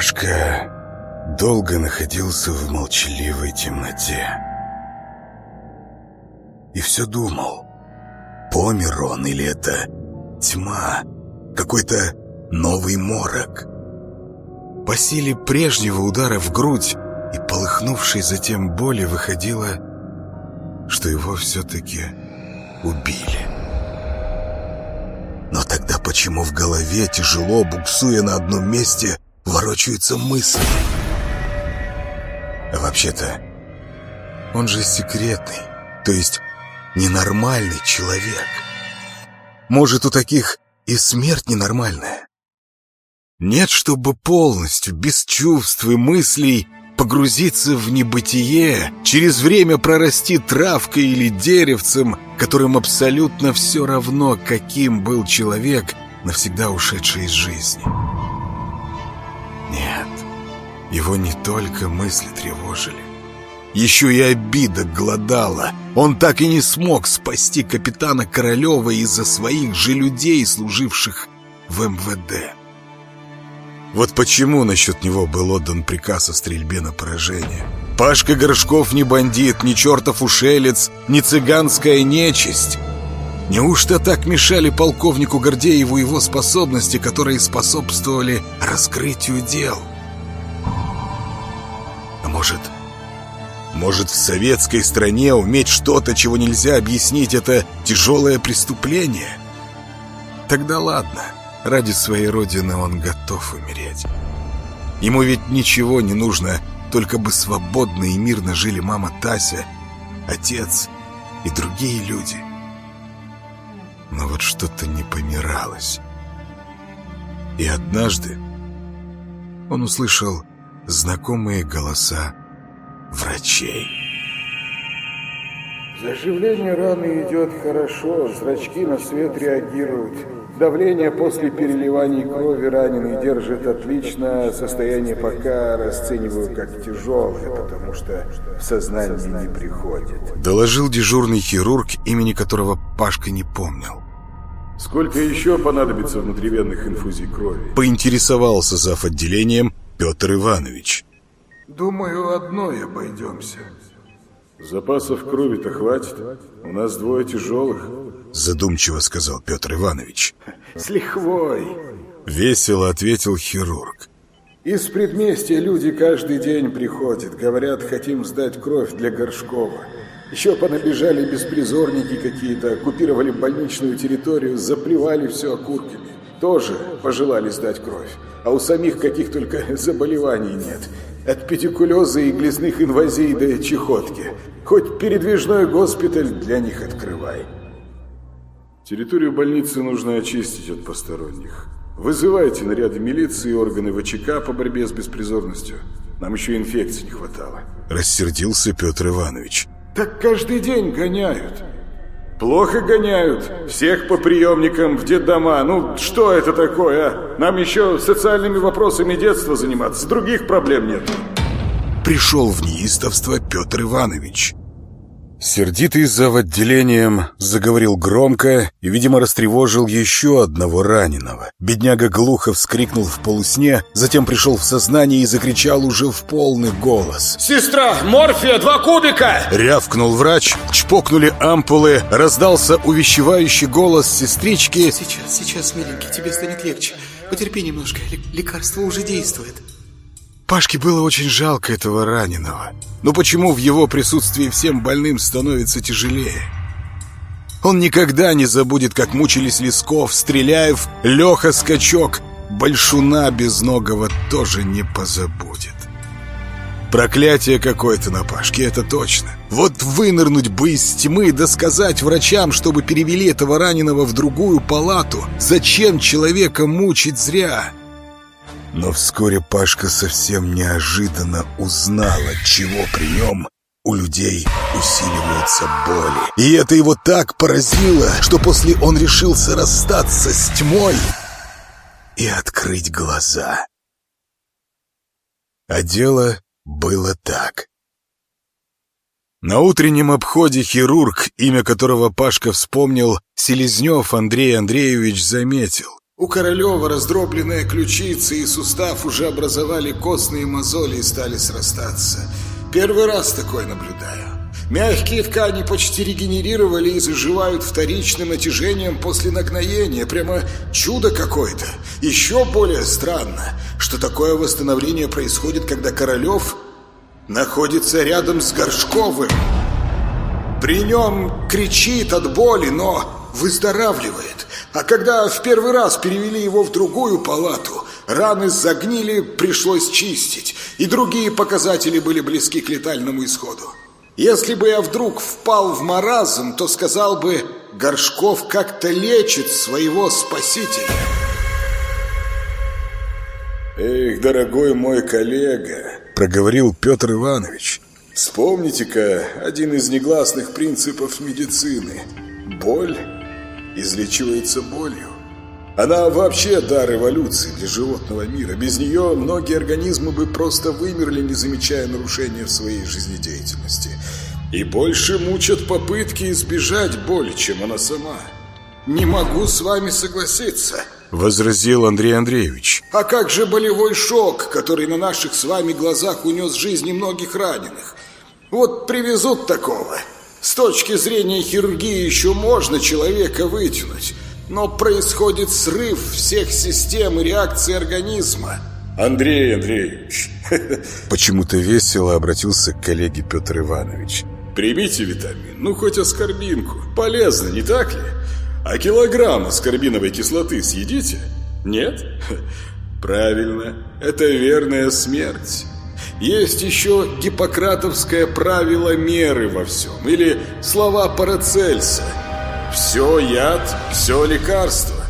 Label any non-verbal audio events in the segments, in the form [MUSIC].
Пашка долго находился в молчаливой темноте. И все думал, помер он или это тьма, какой-то новый морок. По силе прежнего удара в грудь и полыхнувшей затем боли выходило, что его все-таки убили. Но тогда почему в голове, тяжело буксуя на одном месте, ворочаются мысли? А вообще-то, он же секретный, то есть ненормальный человек. Может, у таких и смерть ненормальная? Нет, чтобы полностью, без чувств и мыслей, погрузиться в небытие, через время прорасти травкой или деревцем, которым абсолютно все равно, каким был человек, навсегда ушедший из жизни. Нет, его не только мысли тревожили. Еще и обида глодала. Он так и не смог спасти капитана Королева из-за своих же людей, служивших в МВД. Вот почему насчет него был отдан приказ о стрельбе на поражение. Пашка Горшков не бандит, не чертов ушелец, не цыганская нечисть. Неужто так мешали полковнику Гордееву его способности, которые способствовали раскрытию дел? А может... Может, в советской стране уметь что-то, чего нельзя объяснить, это тяжелое преступление? Тогда ладно. Ради своей родины он готов умереть. Ему ведь ничего не нужно, только бы свободно и мирно жили мама Тася, отец и другие люди. Но вот что-то не помиралось. И однажды он услышал знакомые голоса врачей. Заживление раны идет хорошо, зрачки на свет реагируют. Давление после переливаний крови раненый держит отлично, состояние пока расцениваю как тяжелое, потому что в сознание не приходит. Доложил дежурный хирург, имени которого Пашка не помнил. Сколько еще понадобится внутривенных инфузий крови? Поинтересовался зав. отделением Петр Иванович. Думаю, одной обойдемся. Запасов крови-то хватит. У нас двое тяжелых. Задумчиво сказал Петр Иванович. С лихвой. Весело ответил хирург. Из предместья люди каждый день приходят. Говорят, хотим сдать кровь для Горшкова. Еще понабежали беспризорники какие-то, оккупировали больничную территорию, заплевали все окурками. Тоже пожелали сдать кровь. А у самих каких только [LAUGHS] заболеваний нет. От педикулеза и глазных инвазий до чехотки. Хоть передвижной госпиталь для них открывай. Территорию больницы нужно очистить от посторонних. Вызывайте наряды милиции и органы ВЧК по борьбе с беспризорностью. Нам еще инфекции не хватало. Рассердился Петр Иванович. Так каждый день гоняют. Плохо гоняют. Всех по приемникам в детдома. Ну, что это такое, а? Нам еще социальными вопросами детства заниматься. Других проблем нет. Пришел в неистовство Петр Иванович. Сердитый зав. отделением заговорил громко и, видимо, растревожил еще одного раненого. Бедняга глухо вскрикнул в полусне, затем пришел в сознание и закричал уже в полный голос. «Сестра, морфия, два кубика!» Рявкнул врач, чпокнули ампулы, раздался увещевающий голос сестрички. «Сейчас, сейчас, миленький, тебе станет легче. Потерпи немножко, лекарство уже действует». Пашке было очень жалко этого раненого. Но почему в его присутствии всем больным становится тяжелее? Он никогда не забудет, как мучились Лесков, Стреляев, Леха Скачок. Большуна Безногого тоже не позабудет. Проклятие какое-то на Пашке, это точно. Вот вынырнуть бы из тьмы, да сказать врачам, чтобы перевели этого раненого в другую палату. Зачем человека мучить зря? Но вскоре Пашка совсем неожиданно узнала, чего при нем у людей усиливаются боли. И это его так поразило, что после он решился расстаться с тьмой и открыть глаза. А дело было так. На утреннем обходе хирург, имя которого Пашка вспомнил, Селезнев Андрей Андреевич заметил. У Королева раздробленная ключица и сустав уже образовали костные мозоли и стали срастаться. Первый раз такое наблюдаю. Мягкие ткани почти регенерировали и заживают вторичным натяжением после нагноения. Прямо чудо какое-то. Еще более странно, что такое восстановление происходит, когда Королев находится рядом с Горшковым. При нем кричит от боли, но выздоравливает. А когда в первый раз перевели его в другую палату, раны загнили, пришлось чистить, и другие показатели были близки к летальному исходу. Если бы я вдруг впал в маразм, то сказал бы, Горшков как-то лечит своего спасителя. «Эх, дорогой мой коллега», — проговорил Петр Иванович, «вспомните-ка один из негласных принципов медицины. Боль излечивается болью. Она вообще дар эволюции для животного мира. Без нее многие организмы бы просто вымерли, не замечая нарушения в своей жизнедеятельности. И больше мучат попытки избежать боли, чем она сама. «Не могу с вами согласиться», — возразил Андрей Андреевич. «А как же болевой шок, который на наших с вами глазах унес жизни многих раненых? Вот привезут такого. С точки зрения хирургии еще можно человека вытянуть» но происходит срыв всех систем и реакций организма. Андрей Андреевич, почему-то весело обратился к коллеге Петр Иванович. Примите витамин, ну хоть аскорбинку. Полезно, не так ли? А килограмм аскорбиновой кислоты съедите? Нет? Правильно, это верная смерть. Есть еще гиппократовское правило меры во всем, или слова Парацельса – все яд, все лекарство.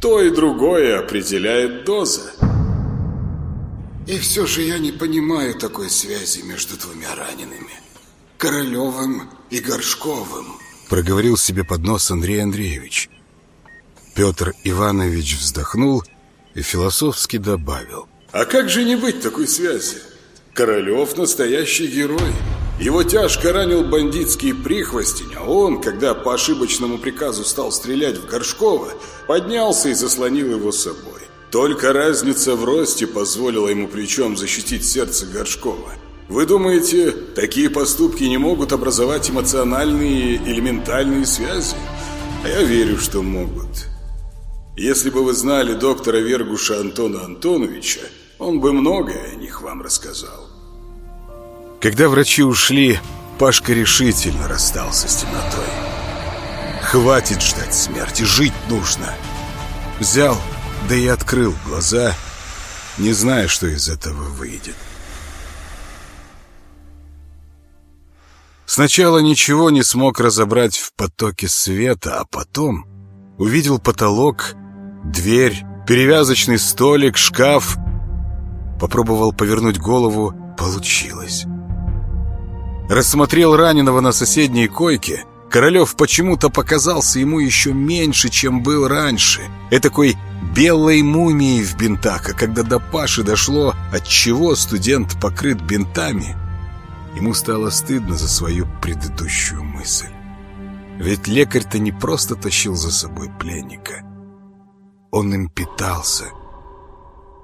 То и другое определяет доза. И все же я не понимаю такой связи между двумя ранеными. Королевым и Горшковым. Проговорил себе под нос Андрей Андреевич. Петр Иванович вздохнул и философски добавил. А как же не быть такой связи? Королев настоящий герой. Его тяжко ранил бандитский прихвостень, а он, когда по ошибочному приказу стал стрелять в Горшкова, поднялся и заслонил его собой. Только разница в росте позволила ему плечом защитить сердце Горшкова. Вы думаете, такие поступки не могут образовать эмоциональные или ментальные связи? А я верю, что могут. Если бы вы знали доктора Вергуша Антона Антоновича, он бы многое о них вам рассказал. Когда врачи ушли, Пашка решительно расстался с темнотой. Хватит ждать смерти, жить нужно. Взял, да и открыл глаза, не зная, что из этого выйдет. Сначала ничего не смог разобрать в потоке света, а потом увидел потолок, дверь, перевязочный столик, шкаф. Попробовал повернуть голову, получилось. Рассмотрел раненого на соседней койке. Королев почему-то показался ему еще меньше, чем был раньше. Этакой белой мумией в бинтах, а когда до Паши дошло, от чего студент покрыт бинтами, ему стало стыдно за свою предыдущую мысль. Ведь лекарь-то не просто тащил за собой пленника. Он им питался —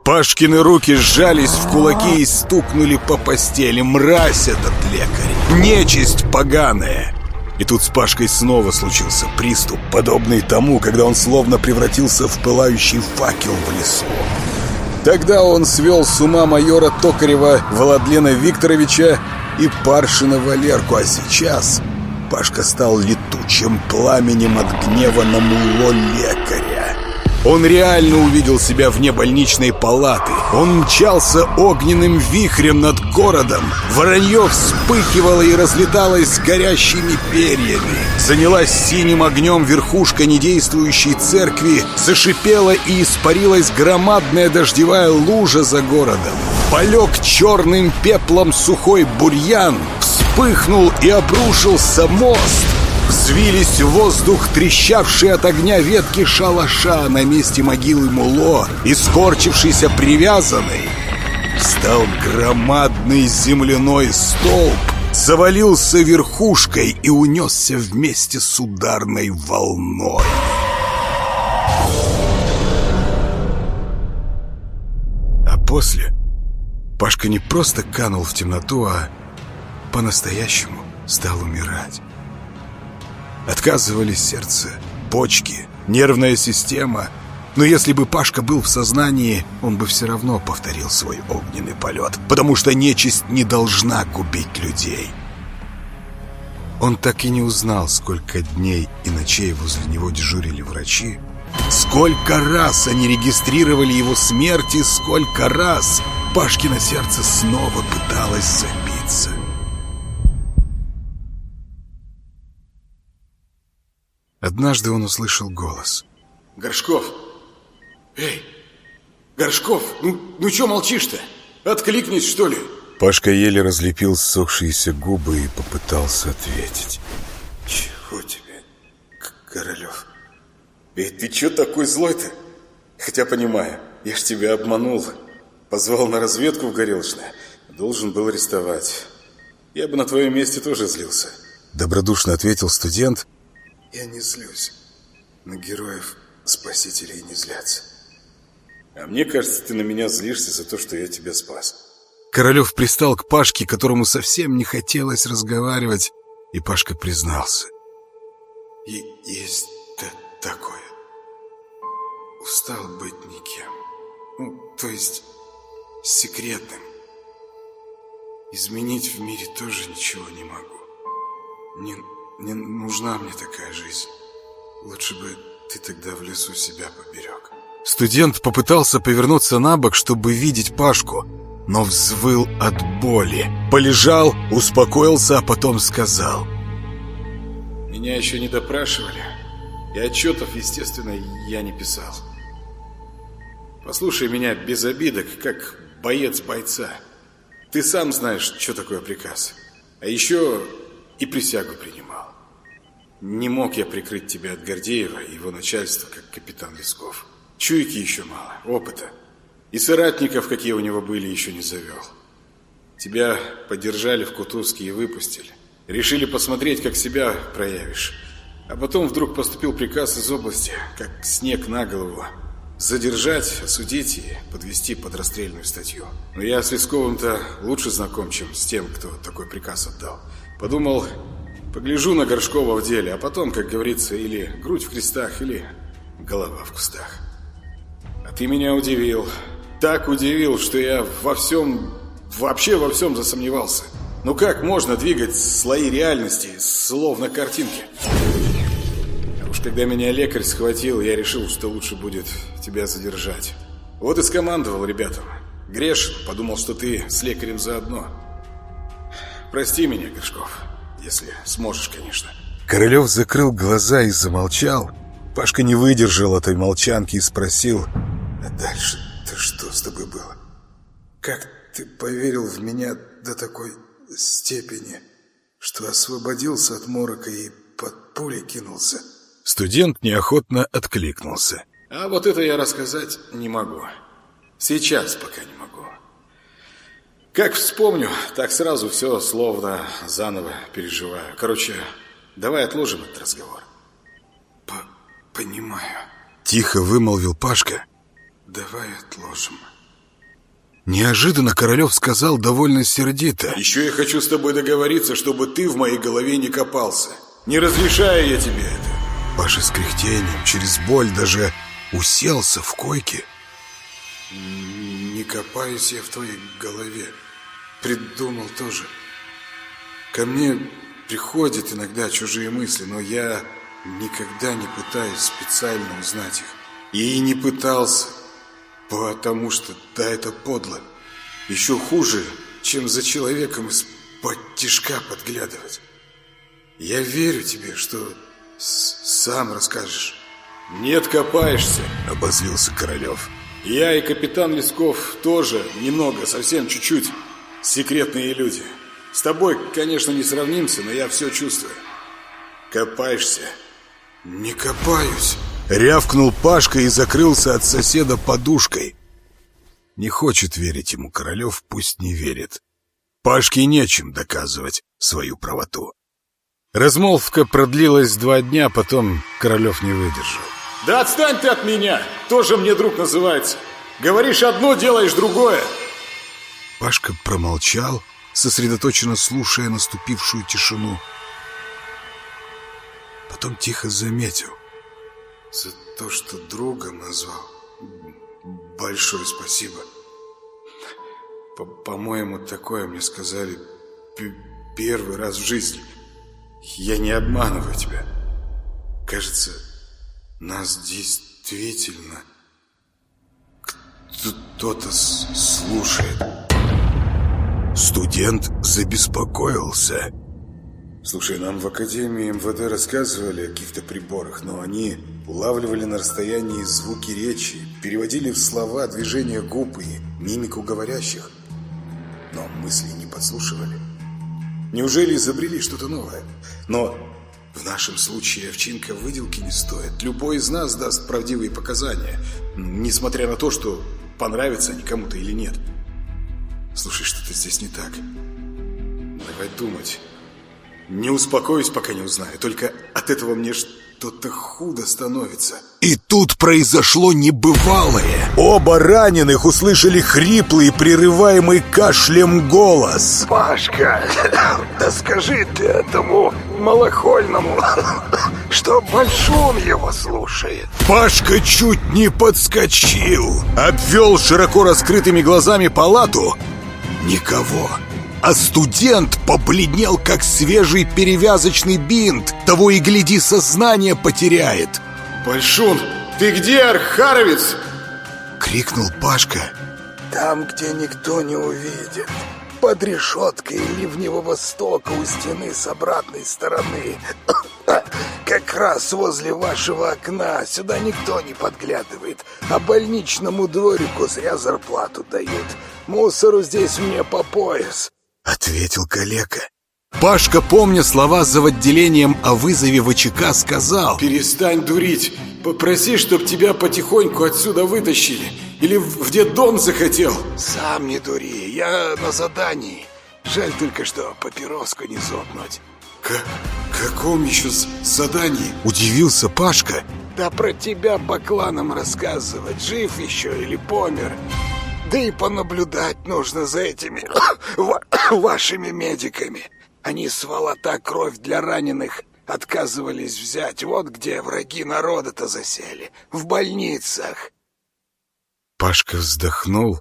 Пашкины руки сжались в кулаки и стукнули по постели. Мразь этот лекарь! Нечисть поганая! И тут с Пашкой снова случился приступ, подобный тому, когда он словно превратился в пылающий факел в лесу. Тогда он свел с ума майора Токарева Владлена Викторовича и Паршина Валерку, а сейчас Пашка стал летучим пламенем от гнева на муло лекаря. Он реально увидел себя вне больничной палаты. Он мчался огненным вихрем над городом. Воронье вспыхивало и разлеталось горящими перьями. Занялась синим огнем верхушка недействующей церкви. Зашипела и испарилась громадная дождевая лужа за городом. Полег черным пеплом сухой бурьян. Вспыхнул и обрушился мост. Взвились в воздух трещавшие от огня ветки шалаша на месте могилы Муло, и скорчившийся привязанный, стал громадный земляной столб, завалился верхушкой и унесся вместе с ударной волной. после Пашка не просто канул в темноту, а по-настоящему стал умирать. Отказывались сердце, почки, нервная система. Но если бы Пашка был в сознании, он бы все равно повторил свой огненный полет, потому что нечисть не должна губить людей. Он так и не узнал, сколько дней и ночей возле него дежурили врачи, сколько раз они регистрировали его смерти, сколько раз Пашкино сердце снова пыталось забиться. Однажды он услышал голос. «Горшков! Эй, Горшков, ну, ну что молчишь-то? Откликнись, что ли?» Пашка еле разлепил ссохшиеся губы и попытался ответить. «Чего тебе, Королев? Эй, ты чё такой злой-то? Хотя понимаю, я ж тебя обманул. Позвал на разведку в Горелочное. Должен был арестовать. Я бы на твоем месте тоже злился. Добродушно ответил студент. Я не злюсь. На героев спасителей не злятся. А мне кажется, ты на меня злишься за то, что я тебя спас. Королев пристал к Пашке, которому совсем не хотелось разговаривать, и Пашка признался. И есть такое. Устал быть никем. Ну, то есть секретным. Изменить в мире тоже ничего не могу. Не, не нужна мне такая жизнь. Лучше бы ты тогда в лесу себя поберег. Студент попытался повернуться на бок, чтобы видеть Пашку, но взвыл от боли. Полежал, успокоился, а потом сказал. Меня еще не допрашивали, и отчетов, естественно, я не писал. Послушай меня без обидок, как боец бойца. Ты сам знаешь, что такое приказ. А еще и присягу принимал. Не мог я прикрыть тебя от Гордеева и его начальства, как капитан Лесков. Чуйки еще мало, опыта. И соратников, какие у него были, еще не завел. Тебя поддержали в Кутузке и выпустили. Решили посмотреть, как себя проявишь. А потом вдруг поступил приказ из области, как снег на голову. Задержать, осудить и подвести под расстрельную статью. Но я с Лесковым-то лучше знаком, чем с тем, кто такой приказ отдал. Подумал, погляжу на Горшкова в деле, а потом, как говорится, или грудь в крестах, или голова в кустах. А ты меня удивил так удивил, что я во всем, вообще во всем засомневался. Ну как можно двигать слои реальности, словно картинки? А уж когда меня лекарь схватил, я решил, что лучше будет тебя задержать. Вот и скомандовал ребятам. Грешен, подумал, что ты с лекарем заодно. Прости меня, Горшков, если сможешь, конечно. Королев закрыл глаза и замолчал. Пашка не выдержал этой молчанки и спросил, а дальше что с тобой было? Как ты поверил в меня до такой степени, что освободился от морока и под пули кинулся?» Студент неохотно откликнулся. «А вот это я рассказать не могу. Сейчас пока не. Как вспомню, так сразу все словно заново переживаю. Короче, давай отложим этот разговор». По «Понимаю». Тихо вымолвил Пашка Давай отложим. Неожиданно Королев сказал довольно сердито. Еще я хочу с тобой договориться, чтобы ты в моей голове не копался. Не разрешаю я тебе это. Паша с кряхтением, через боль даже уселся в койке. Не копаюсь я в твоей голове. Придумал тоже. Ко мне приходят иногда чужие мысли, но я никогда не пытаюсь специально узнать их. И не пытался. Потому что, да, это подло. Еще хуже, чем за человеком из-под тишка подглядывать. Я верю тебе, что сам расскажешь. Нет, копаешься, обозлился Королев. Я и капитан Лесков тоже немного, совсем чуть-чуть секретные люди. С тобой, конечно, не сравнимся, но я все чувствую. Копаешься? Не копаюсь. Рявкнул Пашка и закрылся от соседа подушкой. Не хочет верить ему Королев, пусть не верит. Пашке нечем доказывать свою правоту. Размолвка продлилась два дня, потом Королев не выдержал. «Да отстань ты от меня! Тоже мне друг называется! Говоришь одно, делаешь другое. Пашка промолчал, сосредоточенно слушая наступившую тишину. Потом тихо заметил. За то, что другом назвал, большое спасибо. По-моему, такое мне сказали первый раз в жизни. Я не обманываю тебя. Кажется, нас действительно кто-то слушает. Студент забеспокоился. Слушай, нам в Академии МВД рассказывали о каких-то приборах, но они улавливали на расстоянии звуки речи, переводили в слова движения губ и мимику говорящих, но мысли не подслушивали. Неужели изобрели что-то новое? Но в нашем случае овчинка выделки не стоит. Любой из нас даст правдивые показания, несмотря на то, что понравится они кому-то или нет. Слушай, что-то здесь не так. Давай думать. Не успокоюсь, пока не узнаю. Только от этого мне что-то худо становится. И тут произошло небывалое. Оба раненых услышали хриплый, прерываемый кашлем голос. «Пашка, [COUGHS] да скажи ты этому малохольному, [COUGHS] что Большун его слушает». Пашка чуть не подскочил. Обвел широко раскрытыми глазами палату. Никого а студент побледнел, как свежий перевязочный бинт. Того и гляди, сознание потеряет. «Большун, ты где, Архаровец?» Крикнул Пашка. «Там, где никто не увидит. Под решеткой Ливневого востока у стены с обратной стороны. Как раз возле вашего окна. Сюда никто не подглядывает. А больничному дворику зря зарплату дают. Мусору здесь мне по пояс. Ответил калека. Пашка, помня слова за отделением о вызове ВЧК, сказал «Перестань дурить, попроси, чтоб тебя потихоньку отсюда вытащили Или в детдом захотел?» «Сам не дури, я на задании Жаль только, что папироску не зопнуть К «Каком еще задании?» Удивился Пашка Да про тебя по кланам рассказывать, жив еще или помер да и понаблюдать нужно за этими [COUGHS] [COUGHS] вашими медиками. Они, сволота, кровь для раненых отказывались взять. Вот где враги народа-то засели. В больницах. Пашка вздохнул.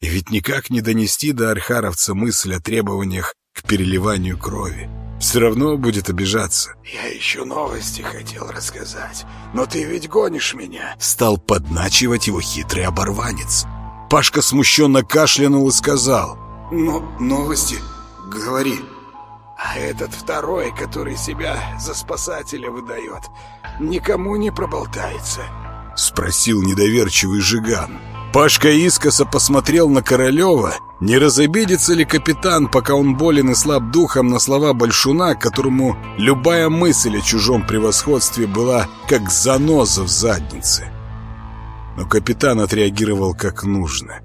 И ведь никак не донести до архаровца мысль о требованиях к переливанию крови. Все равно будет обижаться. Я еще новости хотел рассказать, но ты ведь гонишь меня. Стал подначивать его хитрый оборванец. Пашка смущенно кашлянул и сказал. «Но новости? Говори». А этот второй, который себя за спасателя выдает, никому не проболтается. Спросил недоверчивый Жиган. Пашка искоса посмотрел на Королева, не разобидится ли капитан, пока он болен и слаб духом на слова Большуна, которому любая мысль о чужом превосходстве была как заноза в заднице. Но капитан отреагировал как нужно.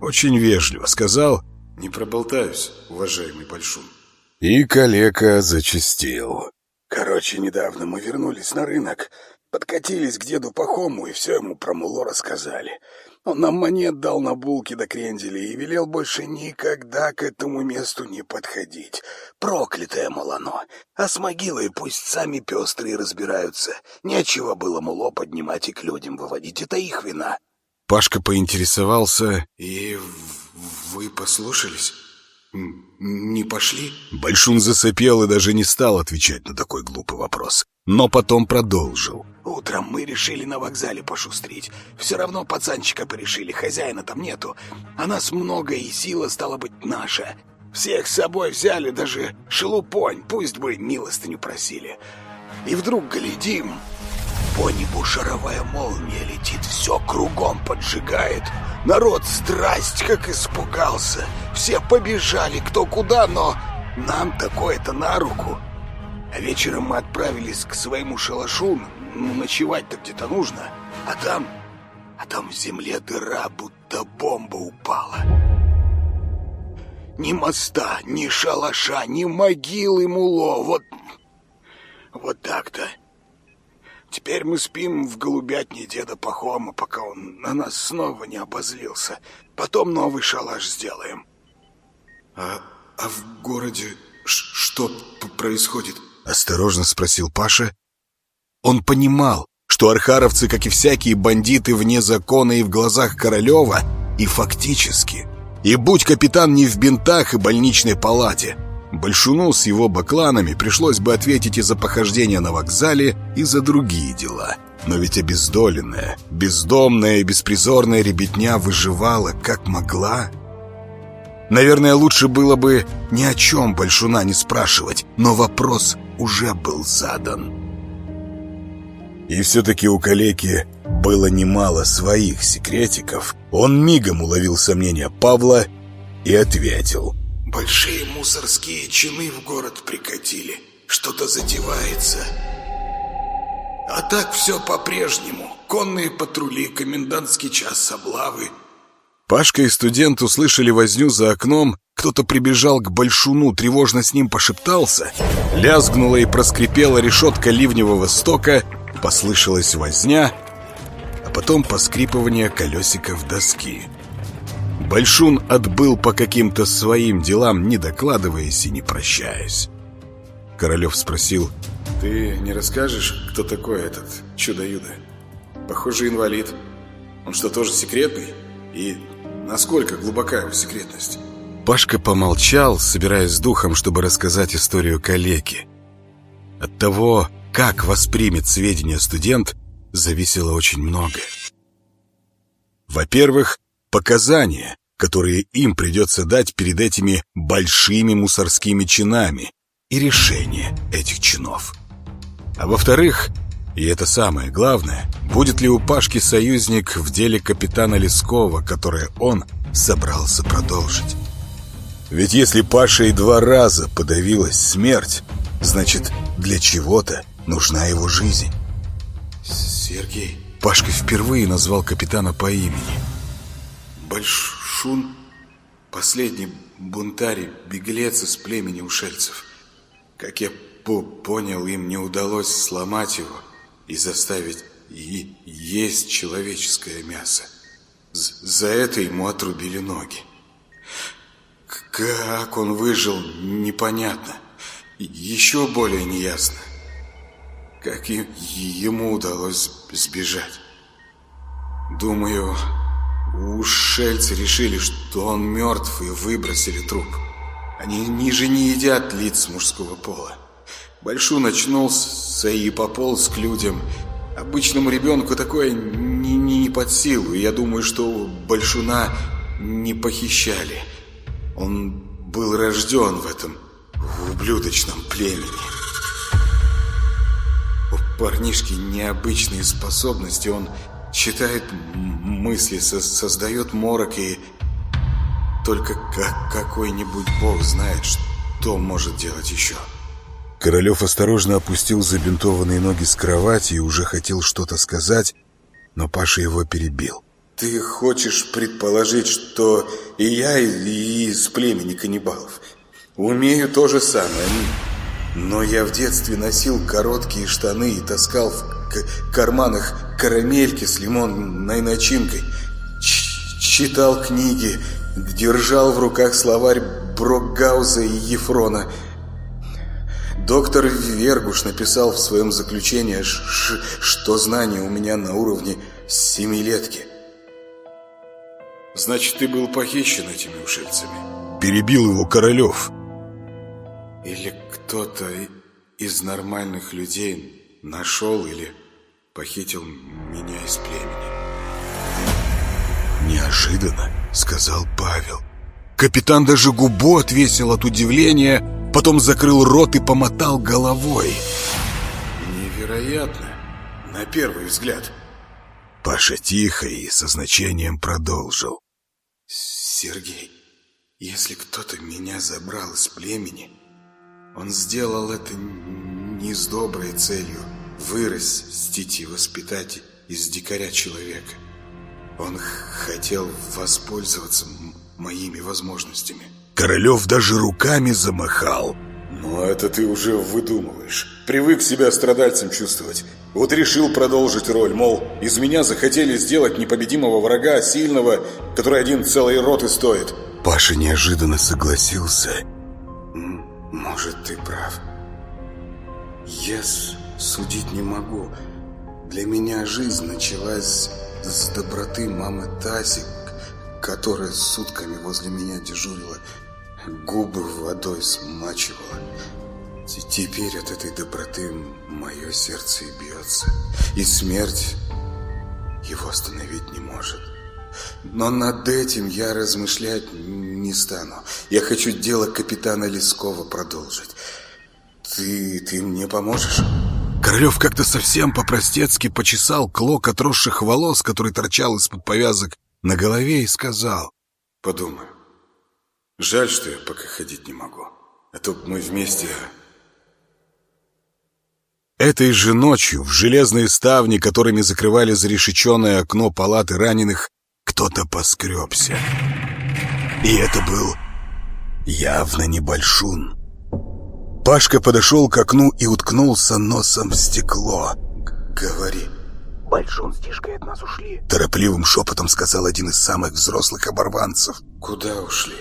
Очень вежливо сказал «Не проболтаюсь, уважаемый Большун». И калека зачастил. Короче, недавно мы вернулись на рынок, подкатились к деду Пахому и все ему про муло рассказали. Он нам монет дал на булки до крендели и велел больше никогда к этому месту не подходить. Проклятое Малано. А с могилой пусть сами пестрые разбираются. Нечего было муло поднимать и к людям выводить. Это их вина. Пашка поинтересовался. И вы послушались? Не пошли? Большун засопел и даже не стал отвечать на такой глупый вопрос. Но потом продолжил. Утром мы решили на вокзале пошустрить. Все равно пацанчика порешили, хозяина там нету. А нас много, и сила стала быть наша. Всех с собой взяли, даже шелупонь, пусть бы милостыню просили. И вдруг глядим, по небу шаровая молния летит, все кругом поджигает. Народ страсть как испугался. Все побежали кто куда, но нам такое-то на руку. А вечером мы отправились к своему шалашу, ну, ночевать-то где-то нужно. А там... А там в земле дыра, будто бомба упала. Ни моста, ни шалаша, ни могилы муло. Вот... Вот так-то. Теперь мы спим в голубятне деда Пахома, пока он на нас снова не обозлился. Потом новый шалаш сделаем. А, а в городе что происходит? Осторожно спросил Паша. Он понимал, что архаровцы, как и всякие бандиты вне закона и в глазах Королева, и фактически. И будь капитан не в бинтах и больничной палате, Большуну с его бакланами пришлось бы ответить и за похождения на вокзале, и за другие дела. Но ведь обездоленная, бездомная и беспризорная ребятня выживала как могла. Наверное, лучше было бы ни о чем Большуна не спрашивать, но вопрос уже был задан. И все-таки у калеки было немало своих секретиков. Он мигом уловил сомнения Павла и ответил. «Большие мусорские чины в город прикатили. Что-то затевается. А так все по-прежнему. Конные патрули, комендантский час облавы». Пашка и студент услышали возню за окном, кто-то прибежал к Большуну, тревожно с ним пошептался, лязгнула и проскрипела решетка ливневого стока, послышалась возня, а потом поскрипывание колесиков доски. Большун отбыл по каким-то своим делам, не докладываясь и не прощаясь. Королев спросил, «Ты не расскажешь, кто такой этот чудо-юдо? Похоже, инвалид. Он что, тоже секретный? И насколько глубока его секретность?» Пашка помолчал, собираясь с духом, чтобы рассказать историю калеки. От того, как воспримет сведения студент, зависело очень многое. Во-первых, показания, которые им придется дать перед этими большими мусорскими чинами и решение этих чинов. А во-вторых, и это самое главное, будет ли у Пашки союзник в деле капитана Лескова, которое он собрался продолжить. Ведь если Пашей два раза подавилась смерть, значит, для чего-то нужна его жизнь. Сергей... Пашка впервые назвал капитана по имени. Большун, последний бунтарь, беглец из племени ушельцев. Как я по понял, им не удалось сломать его и заставить и есть человеческое мясо. За это ему отрубили ноги. Как он выжил, непонятно. Еще более неясно. Как ему удалось сбежать. Думаю, ушельцы решили, что он мертв и выбросили труп. Они ниже не едят лиц мужского пола. Большой начнулся и пополз к людям. Обычному ребенку такое не, не, не под силу. И я думаю, что Большуна не похищали. Он был рожден в этом ублюдочном племени. Парнишки необычные способности. Он читает мысли, со создает морок и... Только как какой-нибудь бог знает, что может делать еще. Королев осторожно опустил забинтованные ноги с кровати и уже хотел что-то сказать, но Паша его перебил. Ты хочешь предположить, что и я и из племени каннибалов умею то же самое, но я в детстве носил короткие штаны и таскал в карманах карамельки с лимонной начинкой, Ч читал книги, держал в руках словарь Брокгауза и Ефрона. Доктор Вергуш написал в своем заключении, что знания у меня на уровне семилетки. Значит, ты был похищен этими ушельцами? Перебил его Королев. Или кто-то из нормальных людей нашел или похитил меня из племени. «Неожиданно», — сказал Павел. Капитан даже губу отвесил от удивления, потом закрыл рот и помотал головой. «Невероятно, на первый взгляд». Паша тихо и со значением продолжил. «Сергей, если кто-то меня забрал из племени, он сделал это не с доброй целью вырастить и воспитать из дикаря человека. Он хотел воспользоваться моими возможностями. Королев даже руками замахал. Но это ты уже выдумываешь. Привык себя страдальцем чувствовать. Вот решил продолжить роль, мол, из меня захотели сделать непобедимого врага, сильного, который один целый рот и стоит. Паша неожиданно согласился. Может, ты прав. Я судить не могу. Для меня жизнь началась с доброты мамы Таси, которая сутками возле меня дежурила, губы водой смачивала. Теперь от этой доброты мое сердце и бьется. И смерть его остановить не может. Но над этим я размышлять не стану. Я хочу дело капитана Лескова продолжить. Ты, ты мне поможешь? Королев как-то совсем по-простецки почесал клок отросших волос, который торчал из-под повязок на голове, и сказал. Подумай. Жаль, что я пока ходить не могу. А то мы вместе Этой же ночью в железные ставни, которыми закрывали зарешеченное окно палаты раненых, кто-то поскребся. И это был явно не Большун. Пашка подошел к окну и уткнулся носом в стекло. «Говори». «Большун с Тишкой от нас ушли», — торопливым шепотом сказал один из самых взрослых оборванцев. «Куда ушли?»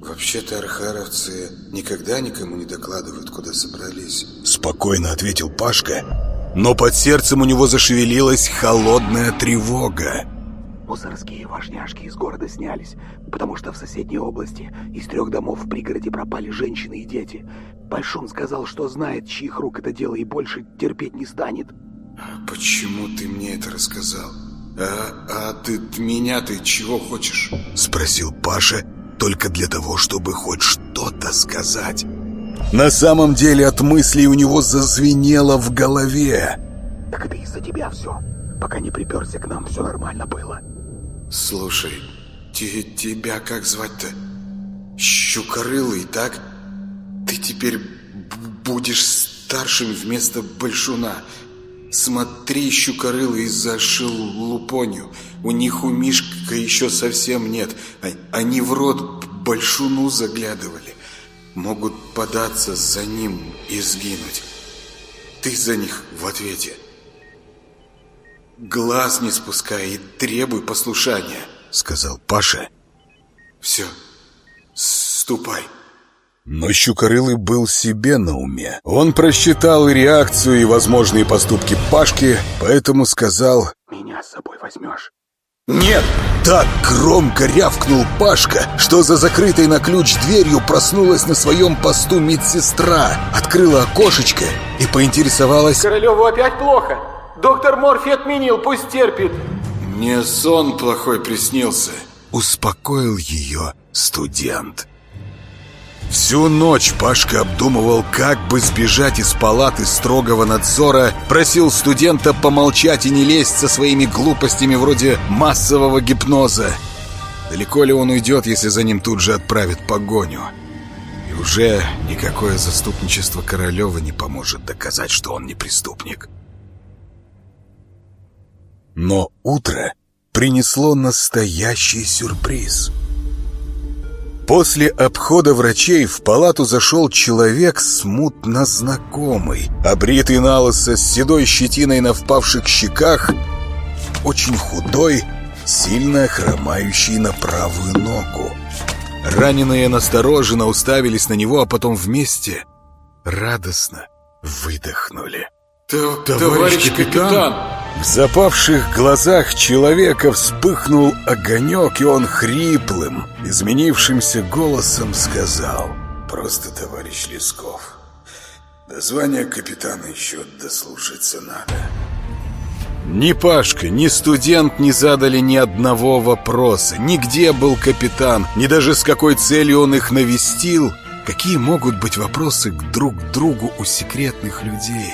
«Вообще-то архаровцы никогда никому не докладывают, куда собрались», — спокойно ответил Пашка. Но под сердцем у него зашевелилась холодная тревога. Мусорские важняшки из города снялись, потому что в соседней области из трех домов в пригороде пропали женщины и дети. Большун сказал, что знает, чьих рук это дело, и больше терпеть не станет. «А почему ты мне это рассказал? А, а ты меня ты чего хочешь?» — спросил Паша, только для того, чтобы хоть что-то сказать. На самом деле от мыслей у него зазвенело в голове. «Так это из-за тебя все. Пока не приперся к нам, все нормально было». «Слушай, те, тебя как звать-то? Щукорылый, так? Ты теперь будешь старшим вместо Большуна. Смотри, Щукорылый, за шелупонью. У них у Мишка еще совсем нет. А, они в рот большуну заглядывали. Могут податься за ним и сгинуть. Ты за них в ответе. Глаз не спускай и требуй послушания, сказал Паша. Все, ступай. Но Щукорылый был себе на уме. Он просчитал и реакцию, и возможные поступки Пашки, поэтому сказал «Меня с собой возьмешь». «Нет!» Так громко рявкнул Пашка, что за закрытой на ключ дверью проснулась на своем посту медсестра, открыла окошечко и поинтересовалась «Королеву опять плохо? Доктор Морфи отменил, пусть терпит!» «Мне сон плохой приснился», — успокоил ее студент. Всю ночь Пашка обдумывал, как бы сбежать из палаты строгого надзора, просил студента помолчать и не лезть со своими глупостями вроде массового гипноза. Далеко ли он уйдет, если за ним тут же отправят погоню? И уже никакое заступничество Королева не поможет доказать, что он не преступник. Но утро принесло настоящий сюрприз — После обхода врачей в палату зашел человек смутно знакомый, обритый на лысо, с седой щетиной на впавших щеках, очень худой, сильно хромающий на правую ногу. Раненые настороженно уставились на него, а потом вместе радостно выдохнули. Товарищ, Товарищ капитан! капитан! В запавших глазах человека вспыхнул огонек, и он хриплым, изменившимся голосом сказал «Просто товарищ Лесков, до звания капитана еще дослушаться надо». Ни Пашка, ни студент не задали ни одного вопроса. Нигде был капитан, ни даже с какой целью он их навестил. Какие могут быть вопросы к друг другу у секретных людей?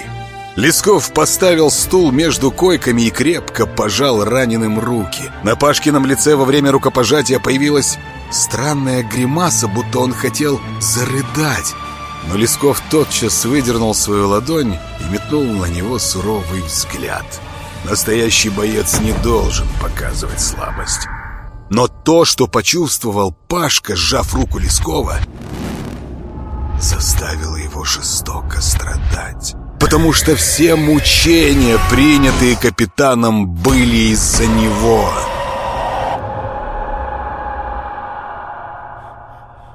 Лесков поставил стул между койками и крепко пожал раненым руки. На Пашкином лице во время рукопожатия появилась странная гримаса, будто он хотел зарыдать. Но Лесков тотчас выдернул свою ладонь и метнул на него суровый взгляд. Настоящий боец не должен показывать слабость. Но то, что почувствовал Пашка, сжав руку Лескова, заставило его жестоко страдать. Потому что все мучения, принятые капитаном, были из-за него.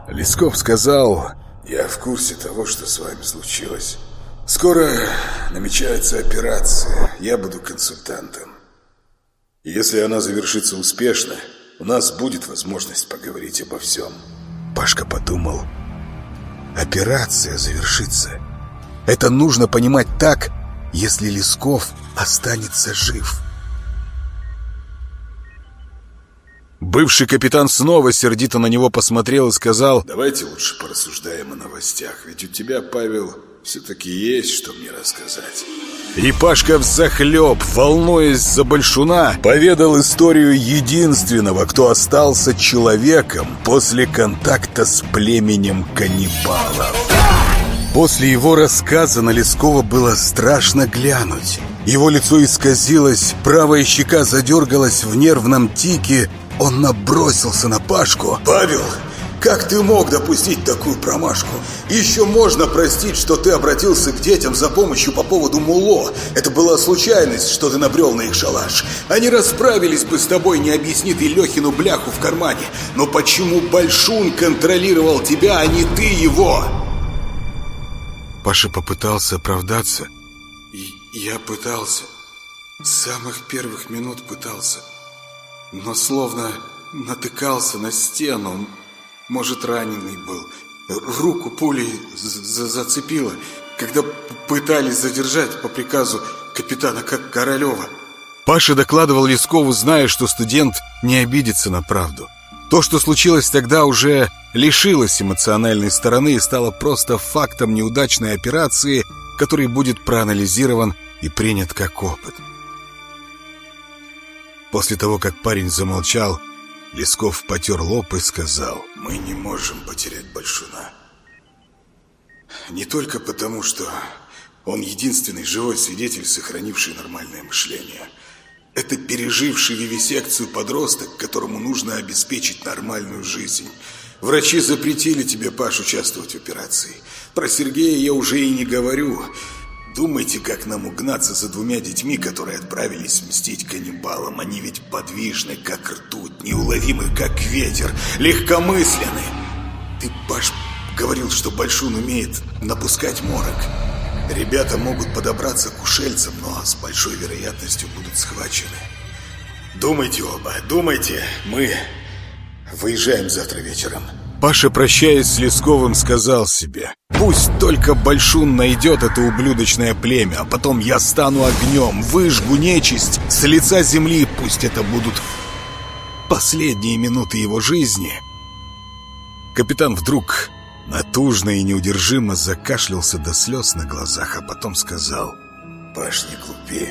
Лесков сказал, я в курсе того, что с вами случилось. Скоро намечается операция, я буду консультантом. Если она завершится успешно, у нас будет возможность поговорить обо всем. Пашка подумал, операция завершится. Это нужно понимать так, если Лесков останется жив. Бывший капитан снова сердито на него посмотрел и сказал «Давайте лучше порассуждаем о новостях, ведь у тебя, Павел, все-таки есть что мне рассказать». И Пашка взахлеб, волнуясь за Большуна, поведал историю единственного, кто остался человеком после контакта с племенем каннибалов. После его рассказа на Лескова было страшно глянуть. Его лицо исказилось, правая щека задергалась в нервном тике, он набросился на Пашку. «Павел, как ты мог допустить такую промашку? Еще можно простить, что ты обратился к детям за помощью по поводу Муло. Это была случайность, что ты набрел на их шалаш. Они расправились бы с тобой, не объясни ты Лехину бляху в кармане. Но почему Большун контролировал тебя, а не ты его?» Паша попытался оправдаться. «Я пытался. С самых первых минут пытался» но словно натыкался на стену. Может, раненый был. Руку пулей зацепило, когда пытались задержать по приказу капитана Королева. Паша докладывал Лескову, зная, что студент не обидится на правду. То, что случилось тогда, уже лишилось эмоциональной стороны и стало просто фактом неудачной операции, который будет проанализирован и принят как опыт. После того, как парень замолчал, Лесков потер лоб и сказал, «Мы не можем потерять Большуна. Не только потому, что он единственный живой свидетель, сохранивший нормальное мышление. Это переживший вивисекцию подросток, которому нужно обеспечить нормальную жизнь. Врачи запретили тебе, Паш, участвовать в операции. Про Сергея я уже и не говорю. Думайте, как нам угнаться за двумя детьми, которые отправились мстить каннибалам. Они ведь подвижны, как ртуть, неуловимы, как ветер, легкомысленны. Ты, Паш, говорил, что Большун умеет напускать морок. Ребята могут подобраться к ушельцам, но с большой вероятностью будут схвачены. Думайте оба, думайте. Мы выезжаем завтра вечером. Паша, прощаясь с Лесковым, сказал себе Пусть только Большун найдет это ублюдочное племя А потом я стану огнем, выжгу нечисть с лица земли Пусть это будут последние минуты его жизни Капитан вдруг натужно и неудержимо закашлялся до слез на глазах А потом сказал Паш, не глупи.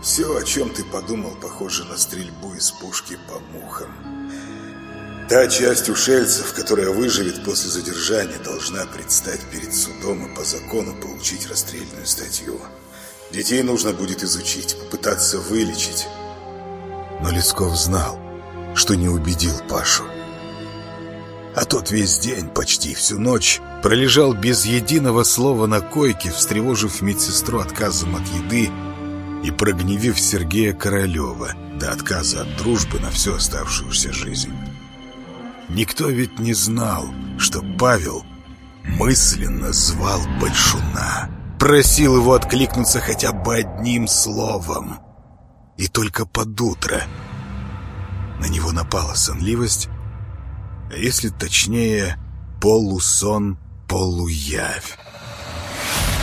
Все, о чем ты подумал, похоже на стрельбу из пушки по мухам Та часть ушельцев, которая выживет после задержания, должна предстать перед судом и по закону получить расстрельную статью. Детей нужно будет изучить, попытаться вылечить. Но Лесков знал, что не убедил Пашу. А тот весь день, почти всю ночь, пролежал без единого слова на койке, встревожив медсестру отказом от еды и прогневив Сергея Королева до отказа от дружбы на всю оставшуюся жизнь. Никто ведь не знал, что Павел мысленно звал Большуна, просил его откликнуться хотя бы одним словом. И только под утро на него напала сонливость, а если точнее, полусон, полуявь.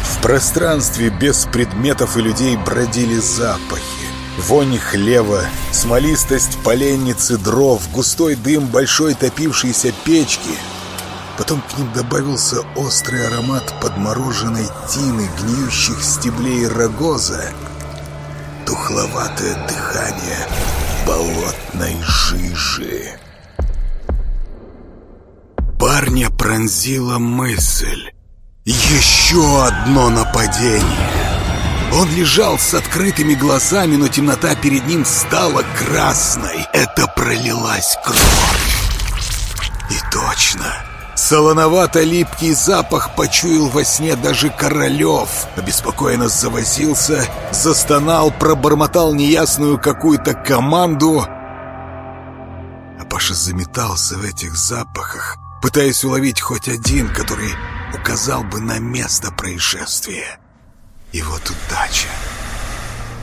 В пространстве без предметов и людей бродили запахи. Вонь хлева, смолистость поленницы дров, густой дым большой топившейся печки. Потом к ним добавился острый аромат подмороженной тины, гниющих стеблей рогоза, тухловатое дыхание болотной жижи. Парня пронзила мысль. Еще одно нападение. Он лежал с открытыми глазами, но темнота перед ним стала красной. Это пролилась кровь. И точно, Солоновато-липкий запах почуял во сне даже Королев. Обеспокоенно завозился, застонал, пробормотал неясную какую-то команду. А Паша заметался в этих запахах, пытаясь уловить хоть один, который указал бы на место происшествия. И вот удача.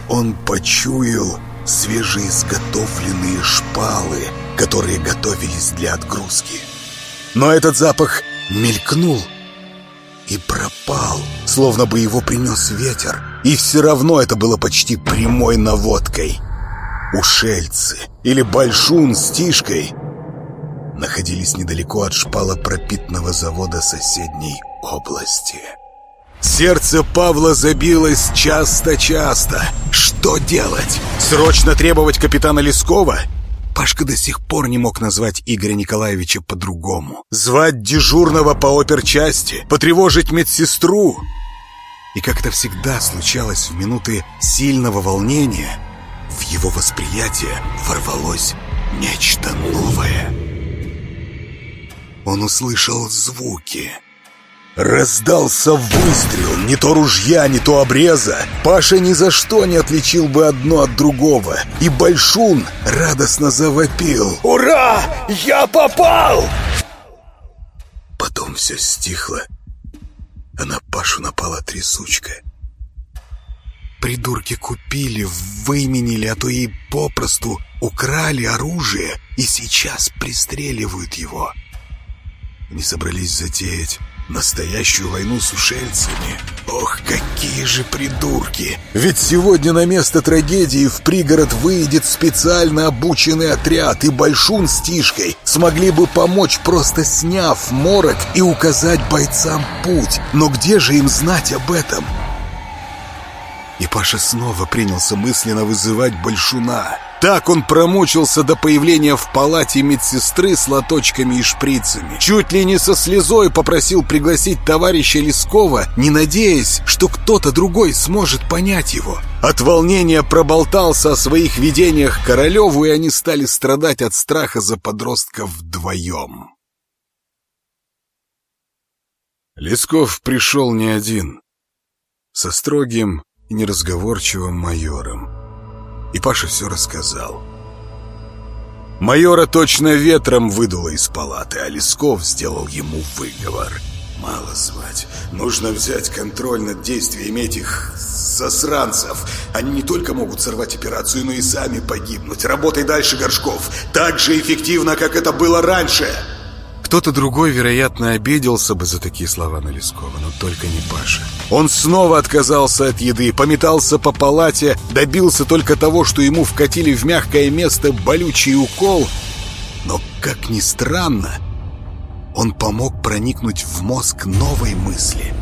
Он почуял свежеизготовленные шпалы, которые готовились для отгрузки. Но этот запах мелькнул и пропал, словно бы его принес ветер. И все равно это было почти прямой наводкой. Ушельцы или большун с тишкой находились недалеко от шпала пропитного завода соседней области. Сердце Павла забилось часто-часто. Что делать? Срочно требовать капитана Лескова? Пашка до сих пор не мог назвать Игоря Николаевича по-другому. Звать дежурного по оперчасти, потревожить медсестру. И как это всегда случалось в минуты сильного волнения, в его восприятие ворвалось нечто новое. Он услышал звуки — Раздался выстрел, не то ружья, не то обреза. Паша ни за что не отличил бы одно от другого. И Большун радостно завопил. «Ура! Я попал!» Потом все стихло, а на Пашу напала трясучка. Придурки купили, выменили, а то и попросту украли оружие и сейчас пристреливают его. Они собрались затеять Настоящую войну с ушельцами? Ох, какие же придурки! Ведь сегодня на место трагедии в пригород выйдет специально обученный отряд, и Большун с Тишкой смогли бы помочь, просто сняв морок и указать бойцам путь. Но где же им знать об этом? И Паша снова принялся мысленно вызывать Большуна. Так он промучился до появления в палате медсестры с лоточками и шприцами. Чуть ли не со слезой попросил пригласить товарища Лескова, не надеясь, что кто-то другой сможет понять его. От волнения проболтался о своих видениях Королеву, и они стали страдать от страха за подростков вдвоем. Лесков пришел не один, со строгим и неразговорчивым майором. И Паша все рассказал. Майора точно ветром выдуло из палаты, а Лесков сделал ему выговор. Мало звать. Нужно взять контроль над действиями этих засранцев. Они не только могут сорвать операцию, но и сами погибнуть. Работай дальше, Горшков. Так же эффективно, как это было раньше. Кто-то другой, вероятно, обиделся бы за такие слова на Лескова, но только не Паша. Он снова отказался от еды, пометался по палате, добился только того, что ему вкатили в мягкое место болючий укол. Но, как ни странно, он помог проникнуть в мозг новой мысли.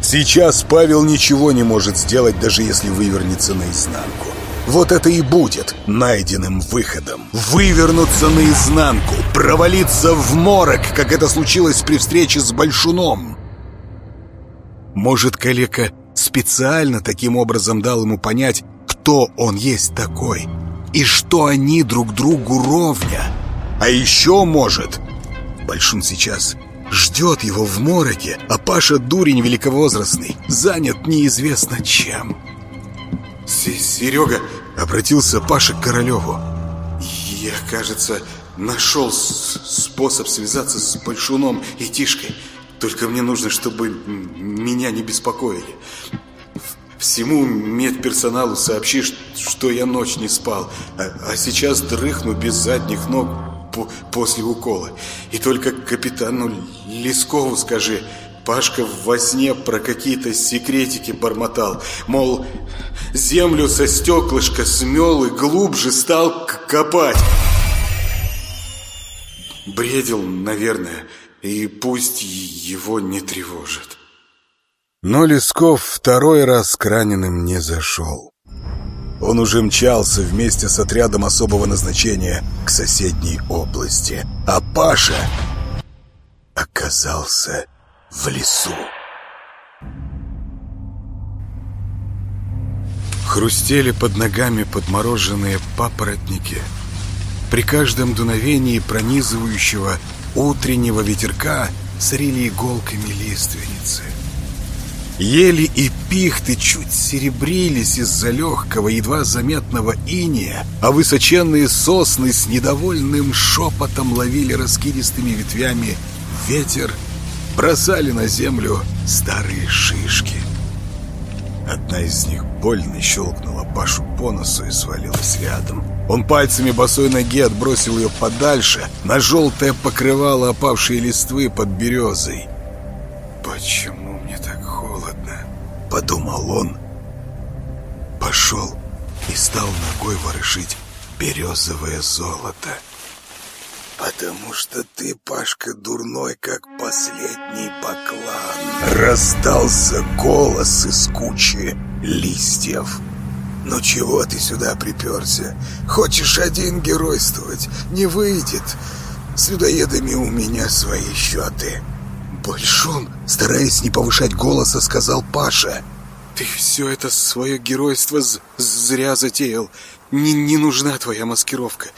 Сейчас Павел ничего не может сделать, даже если вывернется наизнанку. Вот это и будет найденным выходом. Вывернуться наизнанку, провалиться в морок, как это случилось при встрече с Большуном. Может, калека специально таким образом дал ему понять, кто он есть такой, и что они друг другу ровня. А еще, может, Большун сейчас ждет его в мороке, а Паша дурень великовозрастный, занят неизвестно чем. «Серега!» — обратился Паша к Королеву. «Я, кажется, нашел способ связаться с Большуном и Тишкой. Только мне нужно, чтобы меня не беспокоили. Всему медперсоналу сообщи, что я ночь не спал, а, а сейчас дрыхну без задних ног по после укола. И только капитану Лескову скажи, Пашка во сне про какие-то секретики бормотал. Мол, землю со стеклышка смел и глубже стал копать. Бредил, наверное, и пусть его не тревожит. Но Лесков второй раз к раненым не зашел. Он уже мчался вместе с отрядом особого назначения к соседней области. А Паша оказался в лесу. Хрустели под ногами подмороженные папоротники. При каждом дуновении пронизывающего утреннего ветерка сорили иголками лиственницы. Ели и пихты чуть серебрились из-за легкого, едва заметного иния, а высоченные сосны с недовольным шепотом ловили раскидистыми ветвями ветер, бросали на землю старые шишки. Одна из них больно щелкнула Пашу по носу и свалилась рядом. Он пальцами босой ноги отбросил ее подальше, на желтое покрывало опавшие листвы под березой. «Почему мне так холодно?» — подумал он. Пошел и стал ногой ворошить березовое золото. «Потому что ты, Пашка, дурной, как последний поклан!» Раздался голос из кучи листьев. «Ну чего ты сюда приперся? Хочешь один геройствовать? Не выйдет. С людоедами у меня свои счеты». «Большун!» — стараясь не повышать голоса, сказал Паша. «Ты все это свое геройство зря затеял. Не, не нужна твоя маскировка.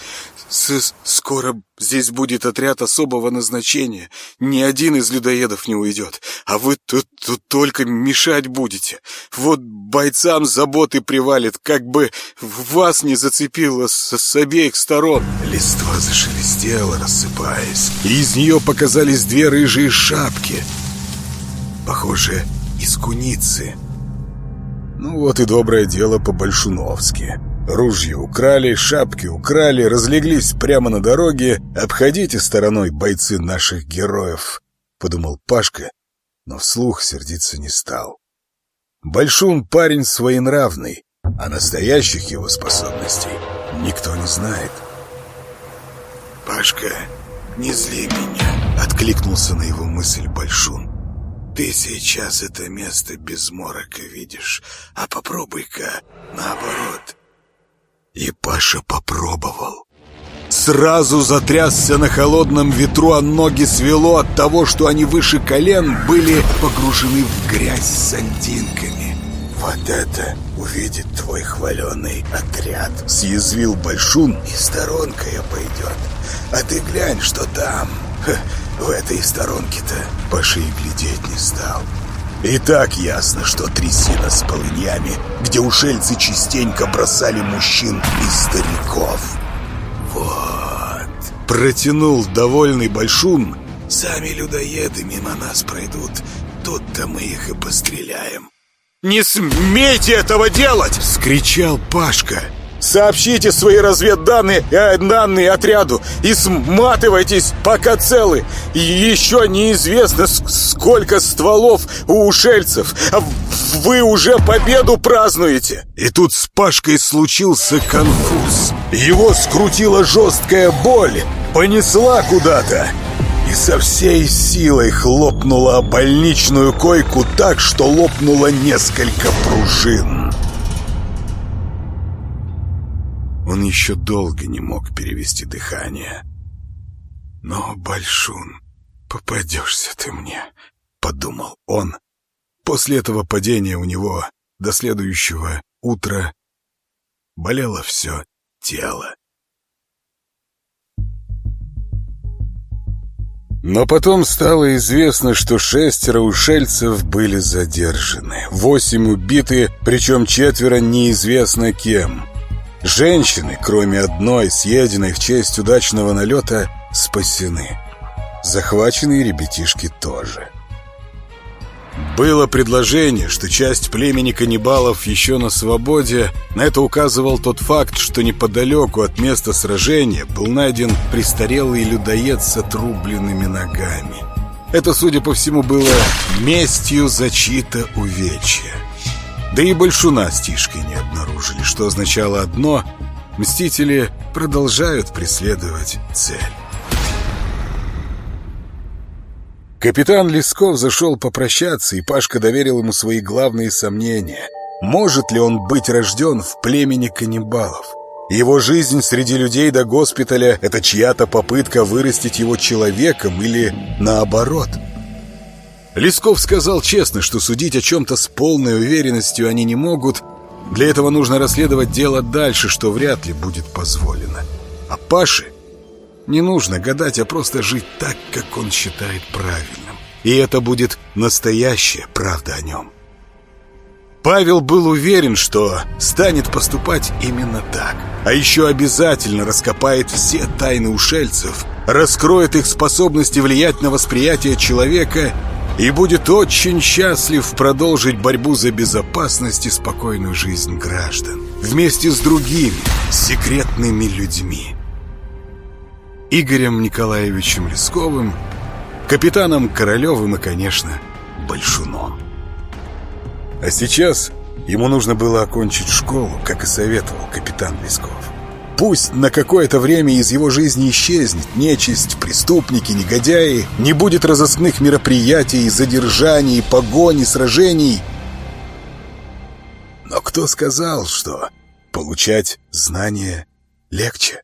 С «Скоро здесь будет отряд особого назначения. Ни один из людоедов не уйдет. А вы тут, тут только мешать будете. Вот бойцам заботы привалит, как бы вас не зацепило с, с обеих сторон». Листва зашелестела, рассыпаясь. И из нее показались две рыжие шапки. Похоже, из куницы. Ну вот и доброе дело по-большуновски. Ружья украли, шапки украли, разлеглись прямо на дороге. Обходите стороной бойцы наших героев, подумал Пашка, но вслух сердиться не стал. Большун парень своенравный, а настоящих его способностей никто не знает. «Пашка, не зли меня!» — откликнулся на его мысль Большун. «Ты сейчас это место без морока видишь, а попробуй-ка наоборот. И Паша попробовал. Сразу затрясся на холодном ветру, а ноги свело от того, что они выше колен были погружены в грязь с сантинками. «Вот это увидит твой хваленый отряд!» — съязвил Большун, и сторонкой пойдет. «А ты глянь, что там!» Ха, В этой сторонке-то Паша и глядеть не стал. И так ясно, что трясина с полынями, где ушельцы частенько бросали мужчин и стариков. Вот. Протянул довольный Большун. Сами людоеды мимо нас пройдут. Тут-то мы их и постреляем. «Не смейте этого делать!» — скричал Пашка. Сообщите свои разведданные э, данные отряду и сматывайтесь, пока целы. Еще неизвестно, сколько стволов у ушельцев. А вы уже победу празднуете. И тут с Пашкой случился конфуз. Его скрутила жесткая боль, понесла куда-то и со всей силой хлопнула больничную койку так, что лопнуло несколько пружин. Он еще долго не мог перевести дыхание. «Но, Большун, попадешься ты мне», — подумал он. После этого падения у него до следующего утра болело все тело. Но потом стало известно, что шестеро ушельцев были задержаны, восемь убиты, причем четверо неизвестно кем — Женщины, кроме одной, съеденной в честь удачного налета, спасены. Захваченные ребятишки тоже. Было предложение, что часть племени каннибалов еще на свободе. На это указывал тот факт, что неподалеку от места сражения был найден престарелый людоед с отрубленными ногами. Это, судя по всему, было местью за чьи-то увечья. Да и большуна с Тишкой не обнаружили, что означало одно — Мстители продолжают преследовать цель. Капитан Лесков зашел попрощаться, и Пашка доверил ему свои главные сомнения. Может ли он быть рожден в племени каннибалов? Его жизнь среди людей до госпиталя — это чья-то попытка вырастить его человеком или наоборот — Лесков сказал честно, что судить о чем-то с полной уверенностью они не могут. Для этого нужно расследовать дело дальше, что вряд ли будет позволено. А Паше Не нужно гадать, а просто жить так, как он считает правильным. И это будет настоящая правда о нем. Павел был уверен, что станет поступать именно так. А еще обязательно раскопает все тайны ушельцев, раскроет их способности влиять на восприятие человека и будет очень счастлив продолжить борьбу за безопасность и спокойную жизнь граждан вместе с другими секретными людьми. Игорем Николаевичем Лесковым, капитаном Королевым и, конечно, Большуном. А сейчас ему нужно было окончить школу, как и советовал капитан Лесков. Пусть на какое-то время из его жизни исчезнет нечисть, преступники, негодяи, не будет разыскных мероприятий, задержаний, погони, сражений. Но кто сказал, что получать знания легче?